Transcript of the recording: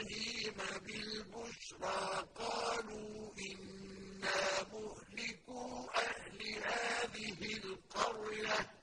إبراهيم بالبشرى قالوا إنا مهلكوا أهل هذه القرية.